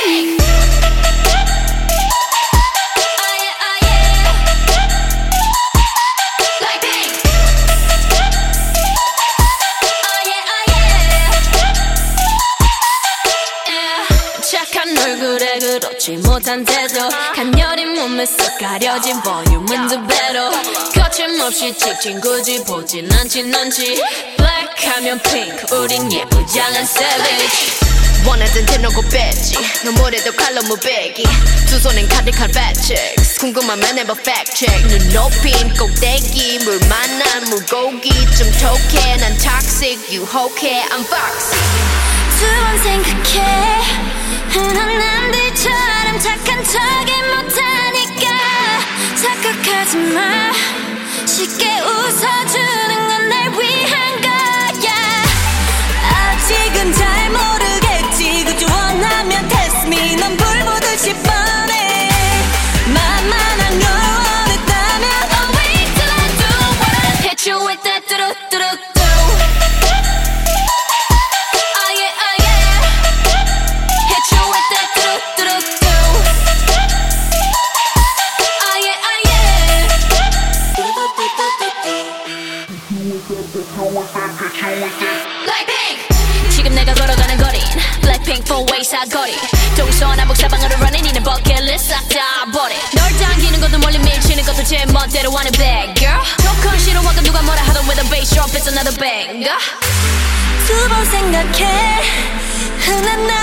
아, 예, 아, 예. 얼굴에 그렇지 못한 태도 간녀린 몸에서 가려진 볼륨은 두 배로. 거침없이 찍힌 굳이 보진 않지 넌지. Black 하면 Pink 우린 예쁘장한 Savage. 원하던 대놓고 뺐지. 너무래도 칼로 무배기. 두 손엔 가득한 checks 궁금하면 해봐 fact 눈 높인 꼭대기 물 만난 물고기. 좀 톡해 난 toxic 유혹해 I'm foxy. 두번 생각해. 흔한 남들처럼 착한 척이 못하니까. 착각하지 마. 쉽게 지금 내가 걸어가는 거린 Blackpink four way 사거리 동서남북 사방으로 running 이는 버킷리스트 싹다 버려 널 당기는 것도 멀리 밀치는 것도 제 멋대로 하는 bad girl 조금 싫어하고 누가 뭐라 하던 with a bass drop it's another banger 두 번 생각해 흔한 남